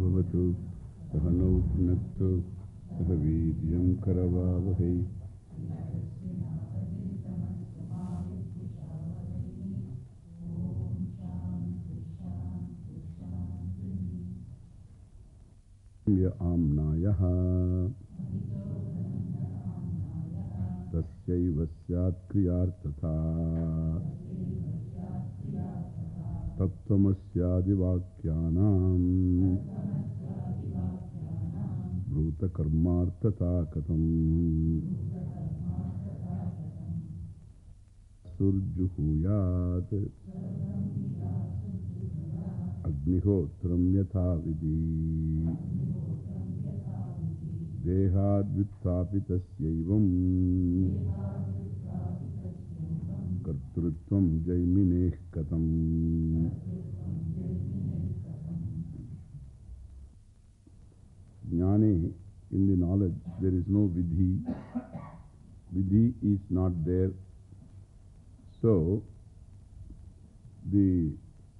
भवतु सह नौ पुनक्तु सह वीर्यं करवावहै। आम्नायः तस्यैव स्यात् क्रियार्थता। तत्त्वमस्यादिवाक्यानाम्। भूतकर्मार्थता कथम् सुर्जुहूयात्। अग्निहोत्रं यथा विधि देहाद्वित्थापितस्यैवम्। कर्तृत्वं जैमिनेः कथम्। In the knowledge, there is no vidhi. Vidhi is not there. So, the,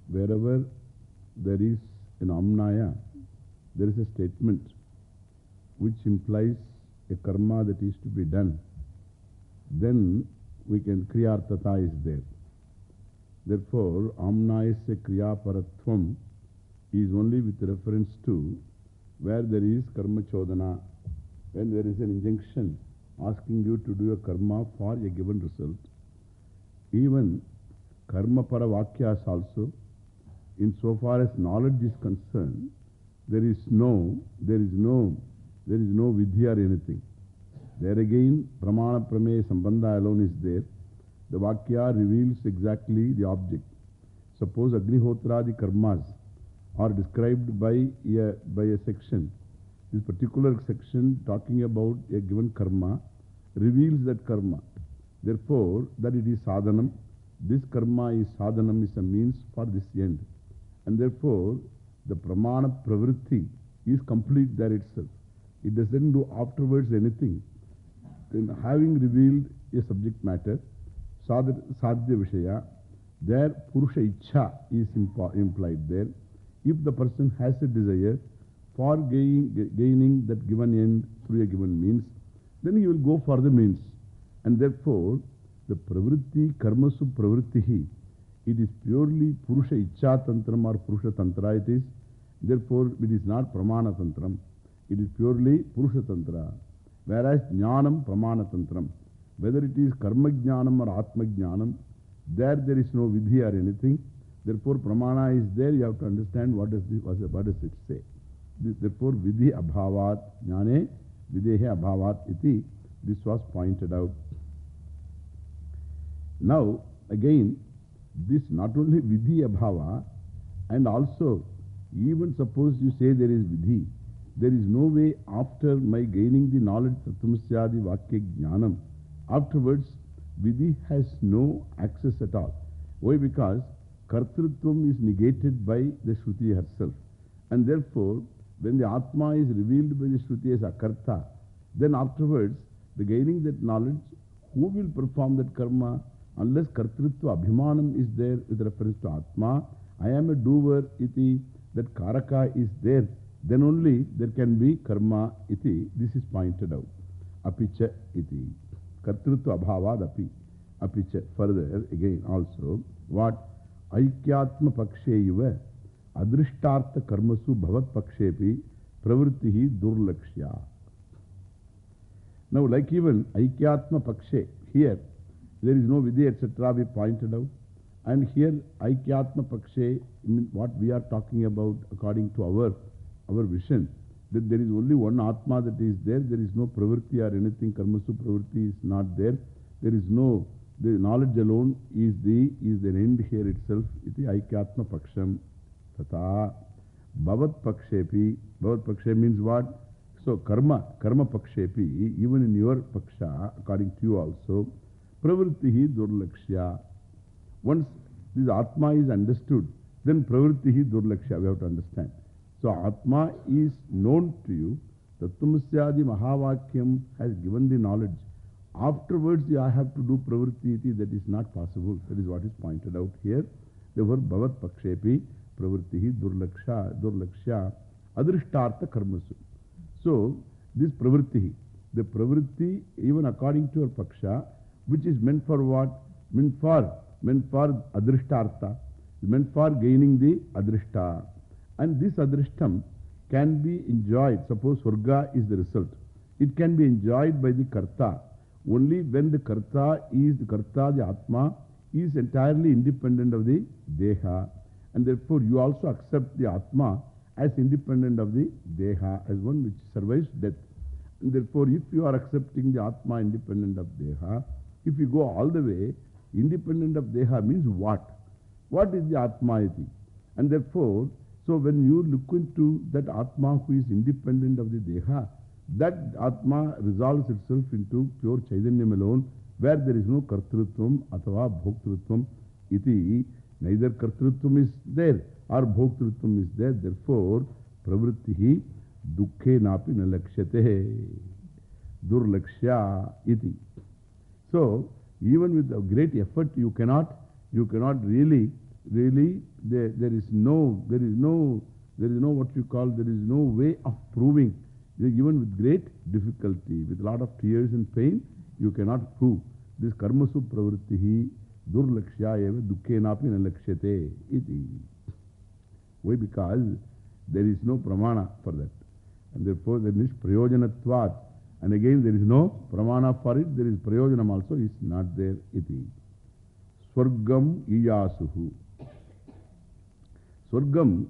wherever there is an amnaya, there is a statement which implies a karma that is to be done. Then we can, kriyartata is there. Therefore, amnayasya kriyaparatvam is only with reference to where there is karma chodana, when there is an injunction asking you to do a karma for a given result. Even karma para vakyas also, in so far as knowledge is concerned, there is no, there is no, there is no vidhi or anything. There again, pramana prameya sambandha alone is there. The vakya reveals exactly the object. Suppose agnihotradi karmas are described by a, by a section. This particular section talking about a given karma reveals that karma. Therefore, that it is sadhanam. This karma is sadhanam is a means for this end. And therefore, the pramana pravritti is complete there itself. It doesn't do afterwards anything. Then having revealed a subject matter, sadhya vishaya, there purusha ichha is implied there. If the person has a desire for gaining, gaining that given end through a given means, then he will go for the means. And therefore, the pravritti, karmasu pravrittihi, it is purely purusha ichha tantram or purusha tantra it is. Therefore, it is not pramana tantram. It is purely purusha tantra. Whereas jnanam pramana tantram. Whether it is karma jnanam or atma jnanam, there there is no vidhi or anything. Therefore, pramana is there. You have to understand what does, this, what does it say. Therefore, vidhi abhavat jnane videhe abhavat iti. This was pointed out. Now, again, this not only vidhi abhava and also even suppose you say there is vidhi, there is no way after my gaining the knowledge tatmasyadi vakya jnanam, afterwards vidhi has no access at all. Why? Because kartrutvam is negated by the Shruti herself. And therefore, when the Atma is revealed by the Shruti as akarta, then afterwards, the gaining that knowledge, who will perform that karma? Unless kartrutva abhimanam is there with reference to Atma, I am a doer iti, that karaka is there, then only there can be karma iti. This is pointed out. Apicha iti. Kartrutva abhavad api. Apicha. Further, again also, what? Aikyatma pakshe adrishtartha karmasu bhavat pakshepi pravrittihi durlakshya. Now, like even Aikyatma pakshe, here there is no vidhi, etc. We pointed out. And here Aikyatma what we are talking about according to our, our vision, that there is only one Atma that is there, there is no pravritti or anything, karmasu is not there, there is no the knowledge alone is the, is the end here itself. Iti aikyatma paksham. Tata. Bhavat pakshepi. Bhavat pakshe means what? So karma, karma pakshepi, even in your paksha, according to you also, pravrittihi durlakshya. Once this atma is understood, then pravrittihi durlakshya, we have to understand. So atma is known to you. Tattvamusyadi Mahavakyam has given the knowledge. Afterwards, I have to do pravritti that is not possible. That is what is pointed out here. Therefore, bhavat pakshepi pravrittihi durlaksha, durlaksha. adrishtartha karmasu. So, this pravritti, the pravritti, even according to our paksha, which is meant for what? Meant for, meant for adrishtartha, meant for gaining the adrishta. And this adrishtam can be enjoyed. Suppose Surga is the result. It can be enjoyed by the karta only when the karta is the karta, the atma, is entirely independent of the deha. And therefore, you also accept the atma as independent of the deha, as one which survives death. And therefore, if you are accepting the atma independent of deha, if you go all the way, independent of deha means what? What is the atma iti? And therefore, so when you look into that atma who is independent of the deha, that atma resolves itself into pure chaitanyam alone, where there is no kartrutvam athava bhoktrutvam iti. Neither kartrutvam is there or bhoktrutvam is there. Therefore, pravrittihi dukkhe napi nalakshate durlakshya iti. So, even with a great effort, you cannot, you cannot really, really, there, there is no, there is no, there is no what you call, there is no way of proving. Even with great difficulty, with a lot of tears and pain, you cannot prove. This karmasu pravrittihi durlakshya dukkhenapi nalakshate iti. Why? Because there is no pramana for that. And therefore there is prayojanatvat. And again there is no pramana for it. There is prayojanam also is not there iti. Swargam iyasuhu. Swargam,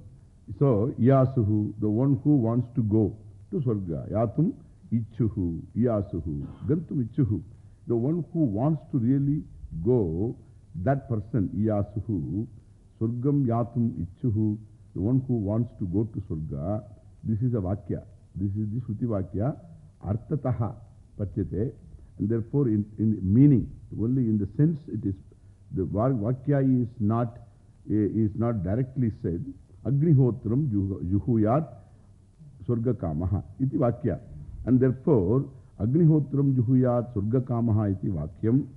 so iyasuhu, the one who wants to go to Swarga. Yatum ichuhu, iyasuhu, gantum ichuhu. The one who wants to really go, that person, iyasuhu, Swargam yatum ichuhu, the one who wants to go to Swarga, this is a Vakya. This is the Shruti Vakya, Artataha Pachyate. And therefore, in, in meaning, only in the sense it is, the Vakya is not, is not directly said. Agnihotram juhuyat Surga Kamaha iti Vakya. And therefore, Agnihotram Juhuyat Surga Kamaha iti Vakyam.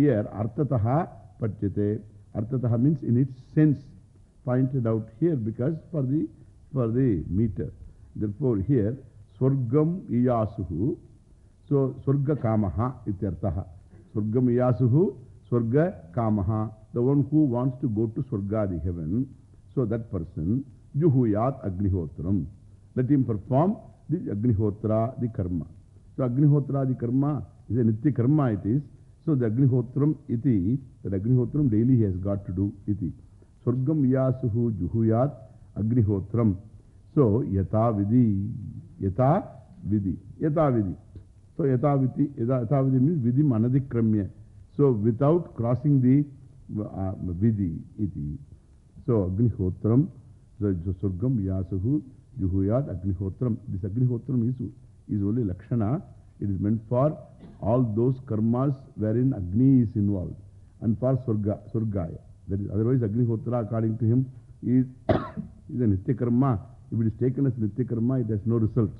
Here, Artataha Pachyate. Artataha means in its sense pointed out here because for the, for the meter. Therefore, here, Swargam Iyasuhu. So, Surga Kamaha iti Artaha. Swargam Iyasuhu, Swarga Kamaha. The one who wants to go to Swarga, the heaven. So, that person, Juhuyat Agnihotram. Let him perform the Agnihotra, the karma. So Agnihotra, the karma is a Nitya karma it is. So the Agnihotram iti, that Agnihotram daily he has got to do iti. Swargam yasuhu juhuyat Agnihotram. So yata vidhi, yata vidhi, yata vidhi. So yata vidhi, yata vidhi means vidhi manadikramya. So without crossing the uh, vidhi iti. So Agnihotram, so Surgam yasuhu Juhuyat Agnihotram. This Agnihotram is, is only Lakshana. It is meant for all those karmas wherein Agni is involved. And for Surga, Surgaya. That is, otherwise Agnihotra according to him is, is a Nitya karma. If it is taken as Nitya karma, it has no result.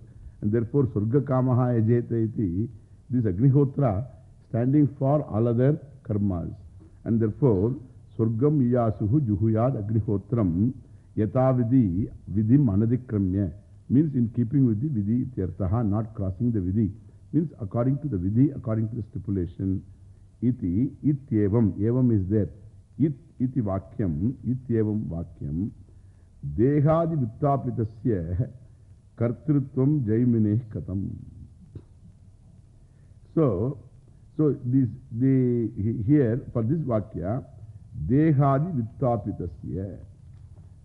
And therefore Surga Kamaha Ajeta iti, this Agnihotra standing for all other karmas. And therefore, Surgam Iyasuhu Juhuyad Agnihotram Yatavidi Vidim Anadikramya means in keeping with the Vidhi Ityartaha, not crossing the Vidhi. Means according to the Vidhi, according to the stipulation. Iti, Ityevam, Evam is there. It, iti Vakyam, Ityevam Vakyam. Dehadi Vittapitasya Kartrutvam Jaimine Katam. So, so this, the, here for this Vakya, Dehadi Vittapitasya.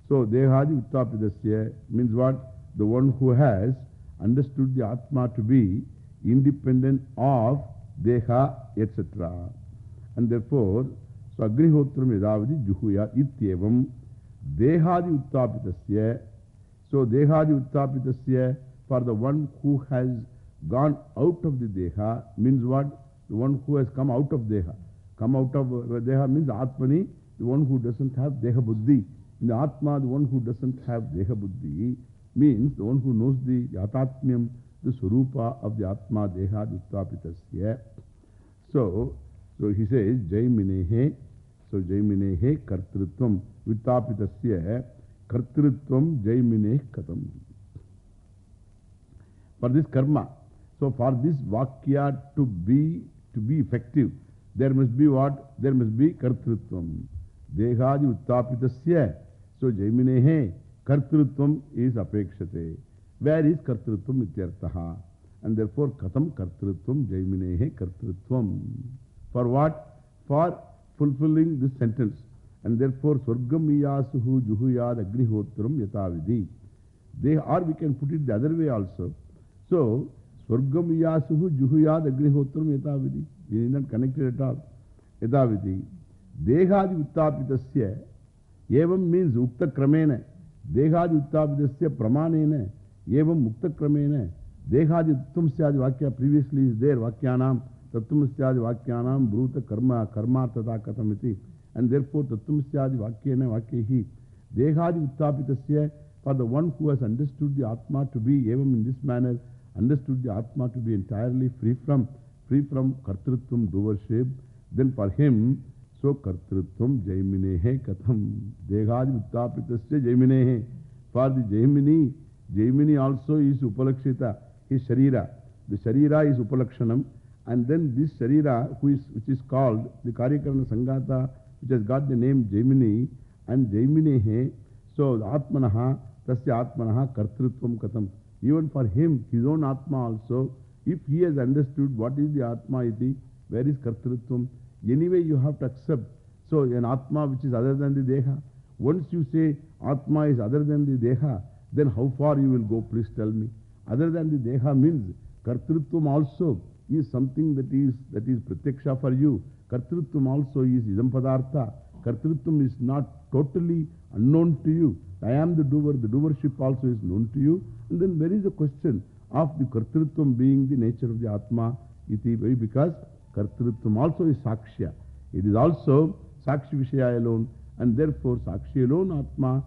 So, Dehadi Uttapidasya means what? The one who has understood the Atma to be independent of Deha, etc. And therefore, so Agnihotram Yadavadi Juhuya Ityevam Dehadi Uttapitasya. So, Dehadi Uttapitasya for the one who has gone out of the Deha means what? The one who has come out of Deha. Come out of uh, Deha means Atmani, the one who doesn't have Deha Buddhi. In the Atma, the one who doesn't have Deha Buddhi means the one who knows the Yatatmyam, the Surupa of the Atma Deha Duttapitasya. So, so he says, Jaiminehe, so Jaiminehe Kartrutvam Vittapitasya Kartrutvam Jaimine Katam. for this karma. So for this Vakya to be, to be effective, there must be what? There must be Kartrutvam. Dehadi Uttapitasya. So Jaiminehe, Kartrutvam is Apekshate. Where is Kartrutvam Ityartaha? And therefore Katam Kartrutvam Jaiminehe Kartrutvam. For what? For fulfilling this sentence. And therefore Swargam Iyasuhu Juhuyad Agnihotram Yatavidhi. They, or we can put it the other way also. So, Swargam Yasuhu Juhuyad Agnihotram Yatavidhi. We need not connect it at all. Yatavidhi. Dehadi Uttapitasya. Evam means Ukta Kramena. Dehadi Uttapitasya Pramanena. Evam Ukta Kramena. Dehadi Uttam Syadi Vakya previously is there. Vakyanam. Tattam Syadi Vakyanam. Bruta Karma. Karma Tata Katamiti. And therefore Tattam Syadi Vakyena Vakyehi. Dehadi Uttapitasya. For the one who has understood the Atma to be, even in this manner, understood the Atma to be entirely free from, free from Kartrutvam, doership, then for him, so Kartrutvam Jaiminehe Katham. Dehadi Uttapitasya Jaiminehe. For the Jaimini, Jaimini also is Upalakshita, his Sharira. The Sharira is Upalakshanam. And then this Sharira, who is, which is called the Karyakarana Sangata, which has got the name Jaimini, and Jaiminehe, so Atmanaha, Tasya Atmanaha Kartrutvam Katam. Even for him, his own Atma also, if he has understood what is the Atma iti, where is Kartrutvam, anyway you have to accept. So an Atma which is other than the Deha. Once you say Atma is other than the Deha, then how far you will go, please tell me. Other than the Deha means Kartrutvam also is something that is, that is Pratyaksha for you. Kartrutvam also is Idam Padartha. Kartrutvam is not totally unknown to you. I am the doer, the doership also is known to you. And then where is the question of the Kartrutvam being the nature of the Atma? Iti, because Kartrutvam also is Sakshya. It is also Sakshi Vishaya alone, and therefore Sakshi alone Atma,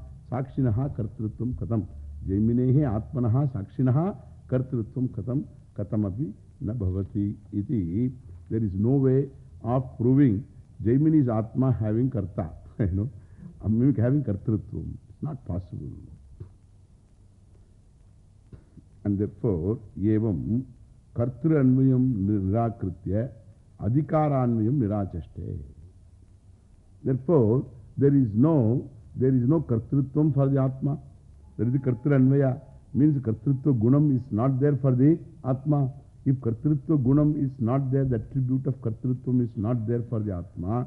There is no way of proving Jaimini's Atma having Karta, you know, having Kartrutvam. It's not possible. And therefore, evam kartru anvayam nirakritya adhikaranvayam nirachaste. Therefore, there is no, there is no kartrutvam for the Atma. There is the kartru anvaya. Means kartrutva gunam is not there for the Atma. If kartrutva gunam is not there, the attribute of kartrutvam is not there for the Atma,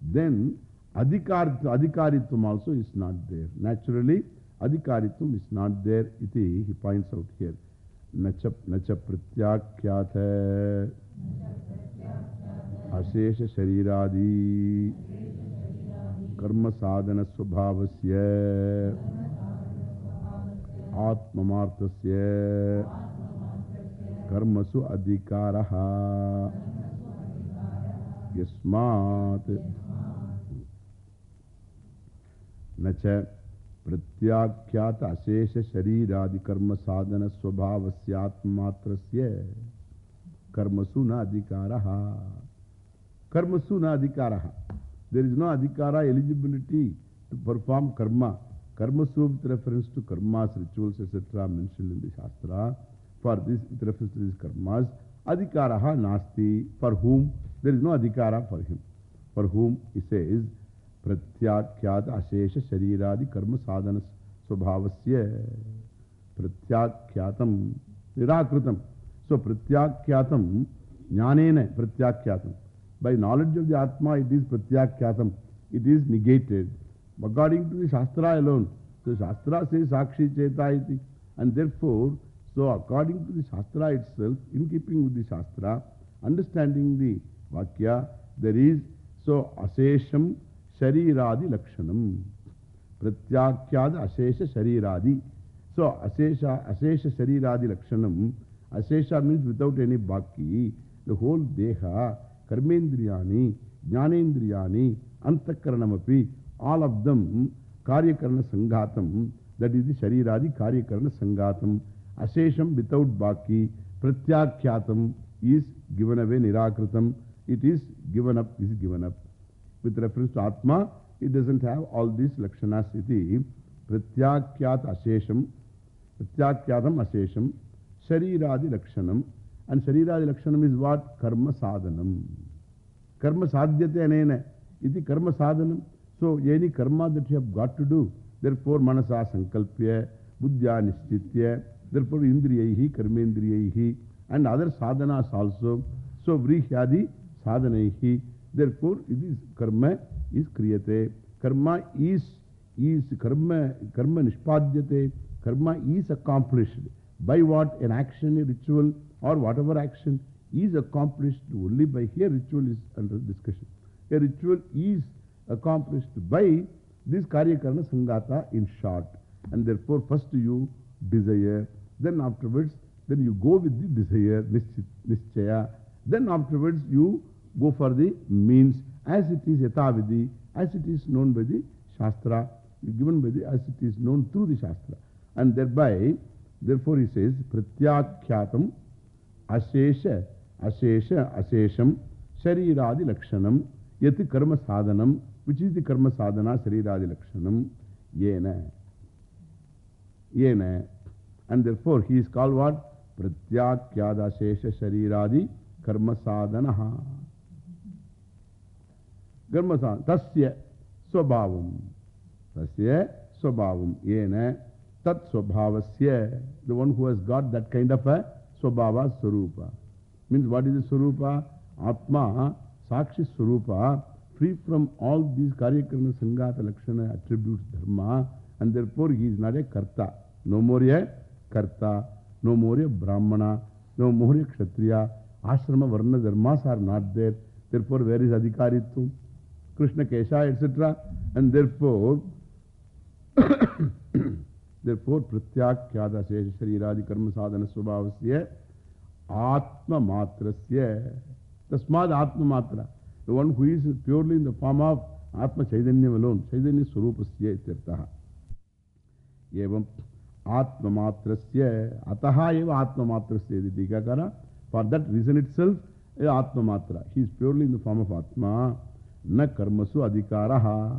then adhikar, adhikaritvam also is not there. Naturally, adhikaritvam is not there. Iti, he points out here. Nacha, nacha pratyakhyatha ashesha shariradi karma sadhana swabhavasya atmamartasya karmasu adhikaraha yasmat nacha Pratyakhyata Ashesha Shariradi Karma Sadhana Swabhavasyatmatrasya Karmasu na adhikaraha. Karmasu na adhikaraha. There is no adhikara eligibility to perform karma. Karma Karmasu with reference to karmas, rituals, etc. mentioned in the Shastra. For this, with reference to these karmas, adhikaraha nasti. For whom? There is no adhikara for him. For whom, he says, Pratyakhyat Ashesha Shariradi Karma Sadhana Swabhavasya Pratyakyatam Nirakritam. So Pratyakyatam Jnanena Pratyakyatam. By knowledge of the Atma, it is Pratyakyatam. It is negated. According to the Shastra alone. So Shastra says Sakshi Cheta iti. And therefore, so according to the Shastra itself, in keeping with the Shastra, understanding the Vakya, there is so Asesham Shariradi Lakshanam. Pratyakhyad Ashesha Shariradi. So, Ashesha, Ashesha Shariradi Lakshanam. Ashesha means without any baki. The whole Deha, Karmendriyani, Jnanendriyani, Antakaranamapi, all of them, Karyakarana Sangatam. That is the Shariradi Karyakarana Sangatam. Ashesham without baki. Pratyakhyatam is given away, Nirakritam. It is given up, is given up. With reference to Atma, it doesn't have all these lakshanas iti. Pratyakhyat ashesham, pratyakyatam ashesham, Shariradi Lakshanam. And Shariradi Lakshanam is what? Karma Sadhanam. Karma Sadhyate anena. Iti Karma Sadhanam. So, any karma that you have got to do, therefore, Manasa Sankalpya, Buddhya Nishtitya, therefore, Indriyahi, Karmendriyahi, and other sadhanas also. So, Vrihyadi Sadhanaihi. Therefore, it is karma is kriyate. Karma is, is karma, karma nishpadyate. Karma is accomplished. By what? An action, a ritual, or whatever action is accomplished only by here ritual is under discussion. A ritual is accomplished by this Karyakarana Sangata in short. And therefore, first you desire, then afterwards, then you go with the desire, nischaya. Then afterwards, you go for the means as it is yatavidi, as it is known by the Shastra, given by the, as it is known through the Shastra. And thereby, therefore he says, Pratyakhyatam Ashesha, Ashesha, Ashesham, Shariradi Lakshanam, Yati Karma Sadhanam, which is the Karma Sadhana, Shariradi Lakshanam, Yena. Yena. And therefore he is called what? Pratyakhyada Shesha Shariradi Karma Sadhanaha. Karma Sadhana. Tasya Swabhavam. Tasya Swabhavam. Yena. Tat Swabhavasya. The one who has got that kind of a Swabhava Swarupa. Means what is the Swarupa? Atma, Sakshi Swarupa, free from all these Karyakarna Sangata Lakshana attributes Dharma, and therefore he is not a Karta. No more a Karta, no more a Brahmana, no more a Kshatriya. Ashrama Varna Dharmas are not there. Therefore, where is Adhikaritvam? Krishna Kesha, etc. And therefore, therefore, Pratyakyada Shesha Shariradi Karma Sadhana Swabhavasya Atma Matrasya. Tasmad Atma Matra. The one who is purely in the form of Atma Chaitanyam alone. Chaitanya Swarupasya ityartaha. Evam Atma Matrasya. Ataha eva Atma Matrasya. The Tikakara. For that reason itself, Atma Matra. He is purely in the form of Atma. Na karmasu adhikaraha.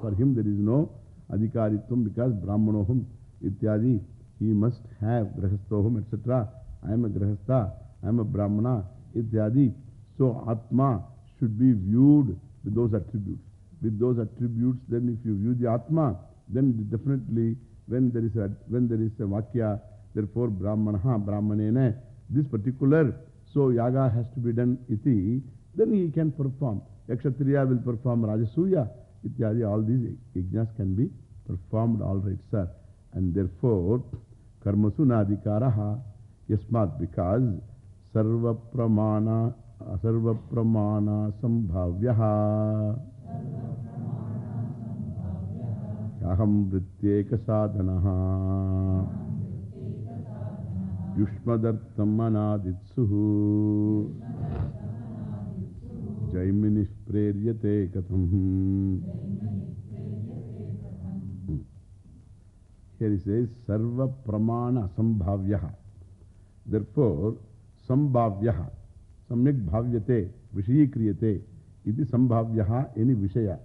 For him there is no adhikaritvam because Brahmanoham ityadi. He must have grahastoham etc. I am a grahastha. I am a Brahmana ityadi. So Atma should be viewed with those attributes. With those attributes, then if you view the Atma, then definitely when there is a, when there is a Vakya, therefore Brahmanaha, Brahmanena, this particular, so yaga has to be done iti, then he can perform. Yakshatriya will perform Rajasuya, ityadi, all these yajnas can be performed all right, sir. And therefore, karmasu nadhikaraha, yasmat, because sarva pramana, sarva pramana sambhavyaha. Aham vrityeka sadhanaha. Yushmadartam anaditsuhu. Jaiminish preryate katham. Here he says, Sarva Pramana Sambhavyaha. Therefore, Sambhavyaha, Samyak Bhavyate, Vishayi Kriyate, iti Sambhavyaha, any Vishaya.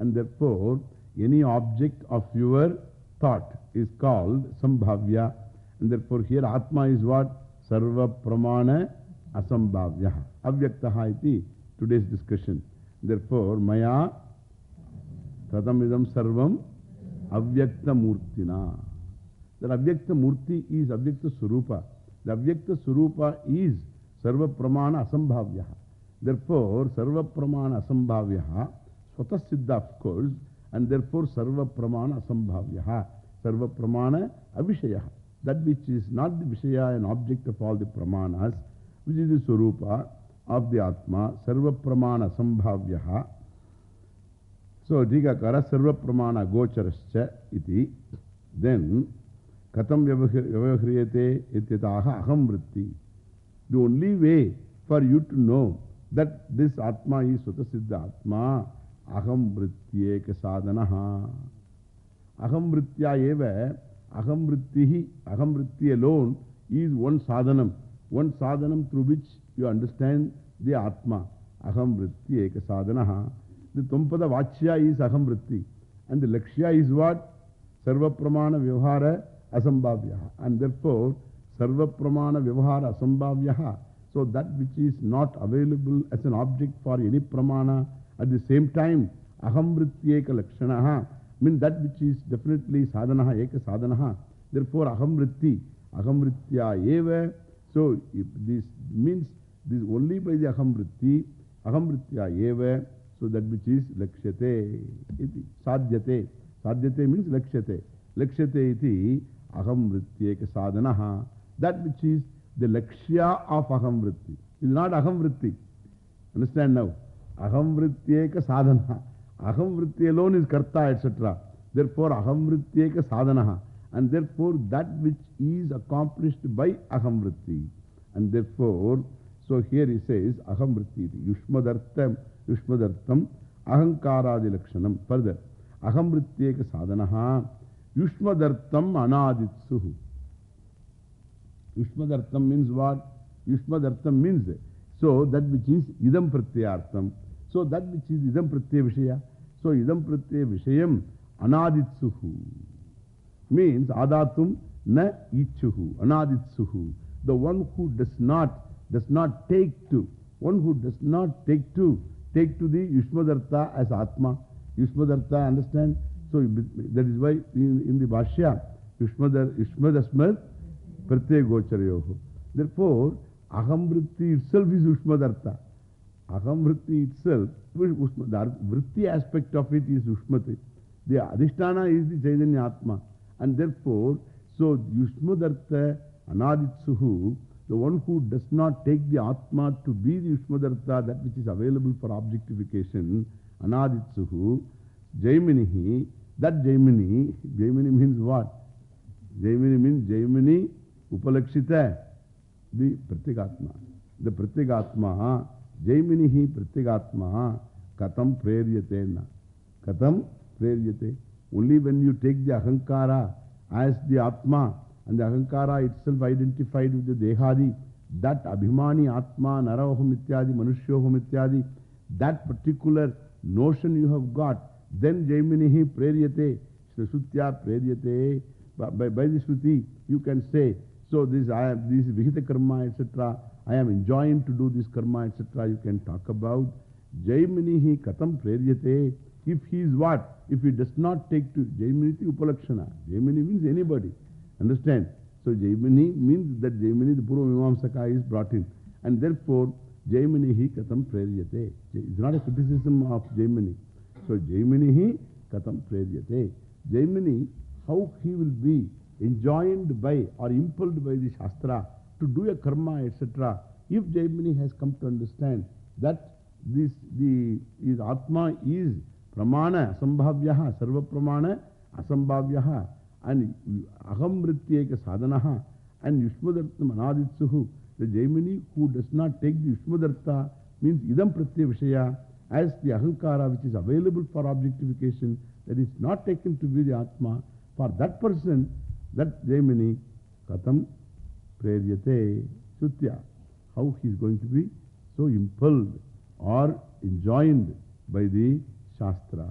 And therefore, any object of your thought is called Sambhavya. And therefore, here Atma is what? Sarva Pramana Asambhavyaha. Avyaktaha iti today's discussion. Therefore, Maya Tatamidam Sarvam Avyakta Murtina. That Avyakta Murti is Avyakta Surupa. The Avyakta Surupa is Sarva Pramana Asambhavyaha. Therefore, Sarva Pramana Asambhavyaha, Swata Siddha of course, and therefore Sarva Pramana Asambhavyaha, Sarva Pramana Avishayaha. That which is not the Vishaya and object of all the Pramanas, which is the Surupa of the Atma, Sarva Pramana Asambhavyaha. So, Jigakara Sarva Pramana Gocharascha iti. Then, Katam Vyavahriyate ityataha aham vritti. The only way for you to know that this Atma is Sutta Siddha Atma, aham vrityeka sadhanaha. Aham vritya eva, aham vrittihi, aham vritti alone is one sadhanam. One sadhanam through which you understand the Atma. Aham vrityeka sadhanaha. The Tumpada Vachya is aham. And the Lakshya is what? Sarva Pramana Vyavhara Asambhavyaha. And therefore, Sarva Pramana Vyavahara Asambhavyaha. So that which is not available as an object for any Pramana at the same time, Aham Vrityeka Lakshanaha, means that which is definitely Sadhanaha, Eka Sadhanaha. Therefore, Aham Vritti, Aham Vritya Eva. So if this means this only by the Aham Vritti, Aham Vritya Eva. So that which is Lakshate, iti, Sadhyate. Sadhyate means Lakshate. Lakshate iti Aham Vrityeka Sadhanaha. That which is the Lakshya of Aham Vritti. It is not Aham Vritti. Understand now? Aham Vrityeka Sadhana. Aham Vritti alone is Karta, etc. Therefore, Aham Vrityeka Sadhanaha. And therefore, that which is accomplished by Aham Vritti. And therefore, so here he says, Aham Vritti. Yushmadartam, Yushmadartam, Ahankaradi Lakshanam. Further, Aham Vrityeka Sadhanaha, Yushmadartam Anaditsuhu. Yushmadartam means what? Yushmadartam means so that which is idam pratyartam. So that which is idam pratyaya vishaya. So idam pratyaya vishayam anaditsuhu means adatum na ichuhu, anaditsuhu. The one who does not, does not take to, one who does not take to, take to the Yushmadartha as Atma. Yushmadartha, understand? So that is why in, in the Bhashya, Yushmadar, Yushmadasmad Pratyaya Gocharayoho. Therefore, Ahamvritti itself is Ushmadartha. Ahamvritti itself, the vritti aspect of it is Ushmati. The Adhisthana is the Chaitanya Atma. And therefore, so Yushmadartha Anaditsuhu, the one who does not take the Atma to be the Yushmadartha, that which is available for objectification, Anaditsuhu, Jaiminihi, that Jaimini, Jaimini means what? Jaimini means Jaimini Upalakshita, the Pratyagatma. The Pratyagatma, Jaiminihi Pratyagatma, Katam Preryatena. Katam Preryate. Only when you take the Ahankara as the Atma and the Ahankara itself identified with the Dehadi, that Abhimani Atma, Naraham Ityadi, Manushyaham Ityadi, that particular notion you have got, then Jaiminihi Preryate, Shrasutya Preryate. By, by the Shruti, you can say, so this, I am, this Vihita Karma, etc. I am enjoying to do this Karma, etc. You can talk about Jaiminihi Katam Preryate. If he is what? If he does not take to Jaimini Upalakshana. Jaimini means anybody. Understand? So Jaimini means that Jaimini, the Purva Mimamsaka is brought in. And therefore, Jaimini hi katam preryate. It's not a criticism of Jaimini. So Jaimini hi katam preryate. Jaimini, how he will be enjoined by or impelled by the Shastra to do a karma, etc. If Jaimini has come to understand that this, the, his Atma is Pramana, Asambhavyaha, Sarva Pramana, Asambhavyaha, and Aham Vrityeka Sadhanaha, and Yushmadartha Manaditsuhu. The Jaimini who does not take the Yushmadartha means Idam Pratyaya Vishaya as the Ahankara which is available for objectification, that is not taken to be the Atma. For that person, that Jaimini, Katam Preryate Sutya, how he is going to be so impelled or enjoined by the Shastra.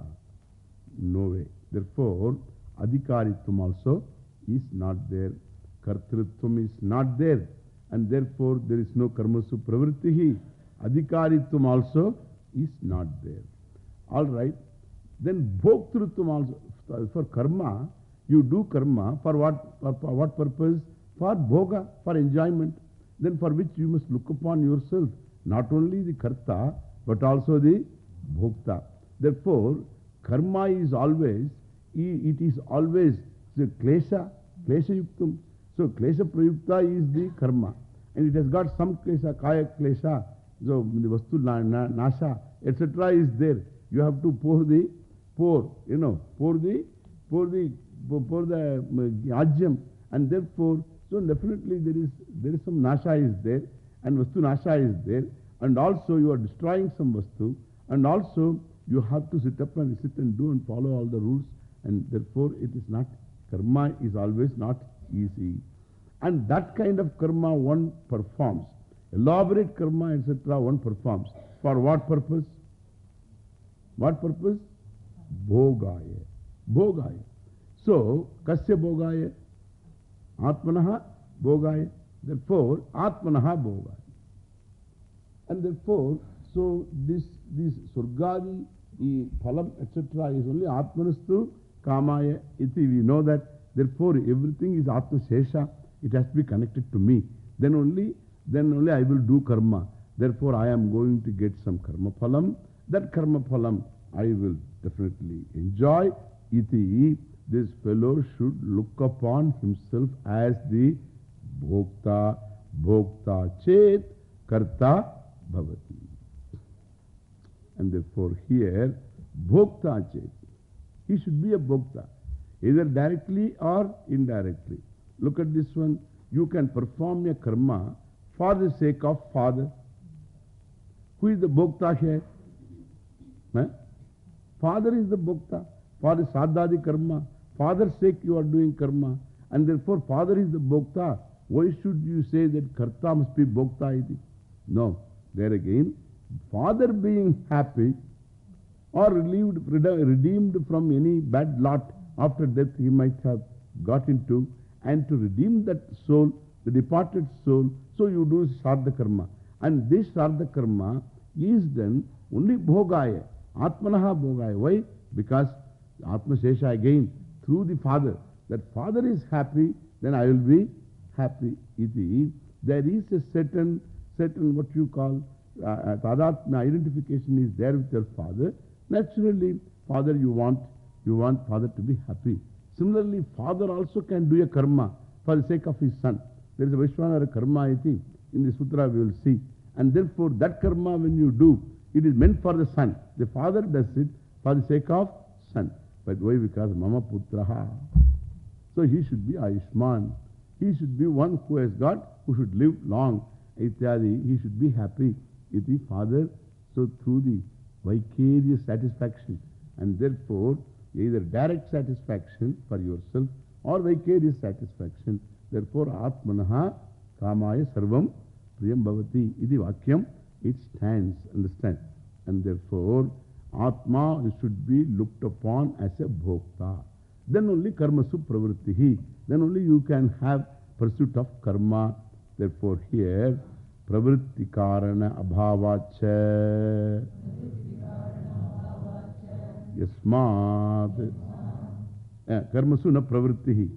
No way. Therefore, Adhikaritvam also is not there. Kartritvam is not there. And therefore, there is no Karmasu Pravrittihi. Adhikaritvam also is not there. All right. Then Bhoktrutvam also. For karma, you do karma for what, for, for what purpose? For bhoga, for enjoyment. Then for which you must look upon yourself. Not only the karta, but also the bhokta. Therefore, karma is always, it is always the klesha, klesha yuktam. So, klesha prayukta is the karma. And it has got some klesha, kaya klesha, so the vastu nasha, etc. is there. You have to pour the, pour, you know, pour the, pour the, pour the uh, ajyam. And therefore, so definitely there is, there is some nasha is there. And vastu nasha is there. And also you are destroying some vastu. And also you have to sit up and sit and do and follow all the rules. And therefore it is not, karma is always not easy. And that kind of karma one performs. Elaborate karma, etc., one performs. For what purpose? What purpose? Bhogaya. Bhogaya. So, kasya bhogaya? Atmanaha bhogaya. Therefore, Atmanaha Bhoga. And therefore, so this, this Surgadi, Phalam, etc. is only Atmanastu Kamaya iti. We know that. Therefore, everything is Atma Shesha. It has to be connected to me. Then only, then only I will do karma. Therefore, I am going to get some karma phalam. That karma phalam I will definitely enjoy. Iti. This fellow should look upon himself as the Bhokta, Bhokta Chet, Karta Bhavati. And therefore, here, Bhokta Chet. He should be a Bhokta, either directly or indirectly. Look at this one. You can perform a karma for the sake of father. Who is the Bhokta here? Father is the Bhokta. For the Sadhadi karma. Father's sake you are doing karma. And therefore father is the Bhokta. Why should you say that Karta must be Bhokta? No. There again, father being happy or relieved, redeemed from any bad lot after death he might have got into, and to redeem that soul, the departed soul, so you do Sardha Karma. And this Sardha Karma is done only Bhogaya, Atmanaha Bhogaya. Why? Because Atma again, through the father, that father is happy, then I will be happy. Iti. There is a certain, certain what you call uh, uh, Tadatma identification is there with your father. Naturally, father you want, you want father to be happy. Similarly, father also can do a karma for the sake of his son. There is a Vishwanara karma, I think. In the sutra we will see. And therefore, that karma when you do, it is meant for the son. The father does it for the sake of son. But why? Because Mama Putraha. So he should be Ayushman. He should be one who has got, who should live long. Ityadi. He should be happy. Iti father. So through the vicarious satisfaction. And therefore, either direct satisfaction for yourself or vicarious satisfaction. Therefore, Atmanaha Kamaya Sarvam Priyam Bhavati. Iti Vakyam. It stands. Understand? And therefore, Atma should be looked upon as a bhokta. Then only karma supravrittihi. Then only you can have pursuit of karma. Therefore, here, pravritti karana abhavacha. Yasmat. Karmasu na pravrittihi.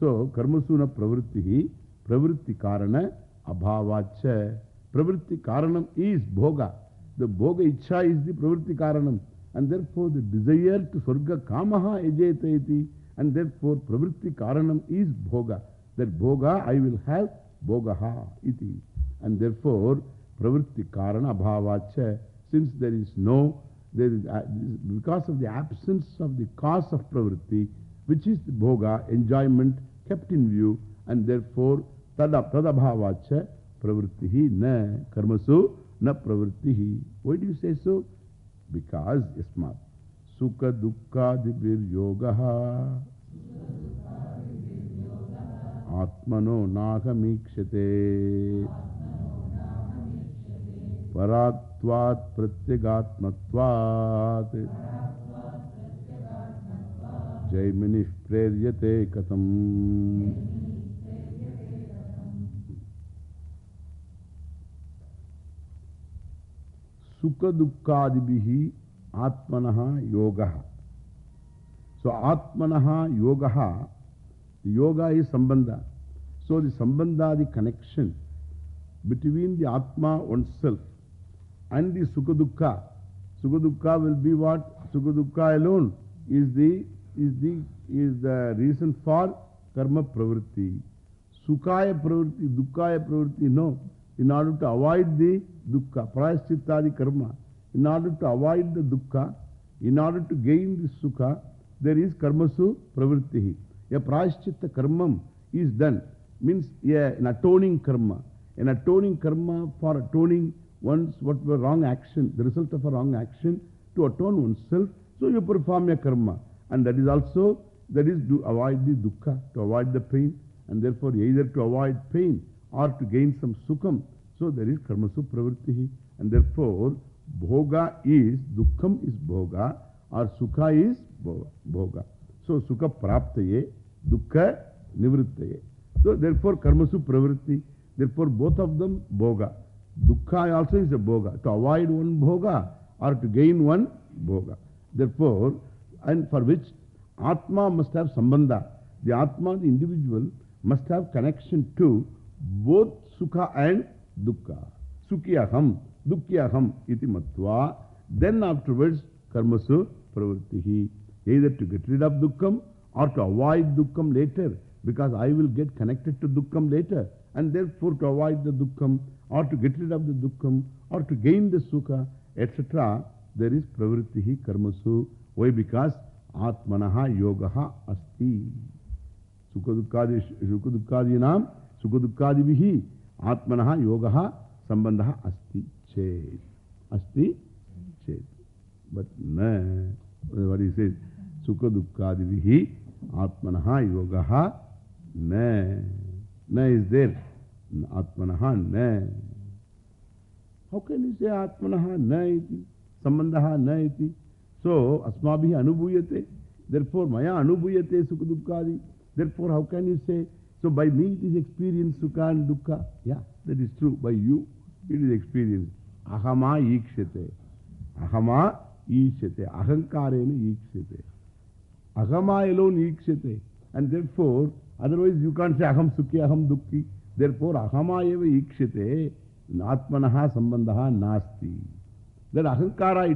So, karmasu na pravrittihi. Pravritti karana abhavacha. Pravritti karanam is bhoga. The bhoga ichha is the pravritti karanam. And therefore the desire to swarga kamaha ejeta iti. And therefore pravritti karanam is bhoga. That bhoga I will have bhogaha iti. And therefore pravritti karana bhavacha. Since there is no, there is, uh, because of the absence of the cause of pravritti, which is the bhoga, enjoyment kept in view, and therefore tada, tadabhavacha pravrittihi na karmasu na pravrittihi. Why do you say so? Because ismat sukha dukkha dibir yogaha atmano nagamikshate परात्वात् प्रत्यगात्मत्वात्। जैमिनिः प्रेर्यते कथम्। सुख आत्मनः योगः। सो आत्मनः योगः, योग is सम्बन्ध सो दि सम्बन्धादि connection between the atma own self and the sukha dukkha. Will be what? Sukadukkha alone is the, is the, is the reason for karma pravritti. Sukhaya pravritti, dukkhaya pravritti, no. In order to avoid the dukkha, prayaschittadi karma, in order to avoid the dukkha, in order to gain the sukha, there is karmasu pravrittihi. A prayaschitta karmam is done, means yeah, an atoning karma. An atoning karma for atoning one's what were wrong action, the result of a wrong action, to atone oneself. So you perform a karma. And that is also, that is to avoid the dukkha, to avoid the pain. And therefore either to avoid pain or to gain some sukham. So there is karmasu pravrittihi. And therefore, bhoga is, dukkham is bhoga, or sukha is bhoga. So sukha praptaye, dukkha nivrittaye. So therefore, karmasu pravritti. Therefore, both of them bhoga. Dukkha also is a bhoga. To avoid one bhoga or to gain one bhoga. Therefore, and for which Atma must have sambandha. The Atma, the individual, must have connection to both Sukha and Dukkha. Sukhiyaham, Dukhyaham iti matva. Then afterwards, karmasu pravrittihi. Either to get rid of Dukkham or to avoid Dukkham later. Because I will get connected to Dukkham later. And therefore to avoid the Dukkham or to get rid of the Dukkham or to gain the Sukha, etc. There is pravrittihi karmasu. Why? Because Atmanaha yogaha asti. Sukadukkadinam, Sukadukkadivihi, Atmanaha yogaha sambandaha asti chet. Asti chet. But na, what he says, Sukadukkadivihi, Atmanaha yogaha na. Na is there. Atmanaha na. How can you say Atmanaha na iti? Sambandaha na iti? So, Asmabhi anubhuyate. Therefore, Maya anubhuyate Sukadukkadi. Therefore, how can you say, so by me it is experienced Sukha and Dukkha? Yeah, that is true. By you, it is experienced. Ahama ikshate. Ahama ikshate. Ahankarena ikshate. Ahama alone ikshate. And therefore, otherwise you can't say Aham Sukhi, Aham Dukhi. Therefore, Ahama eva ikshate. Atmanaha sambandaha nasti. That Ahankara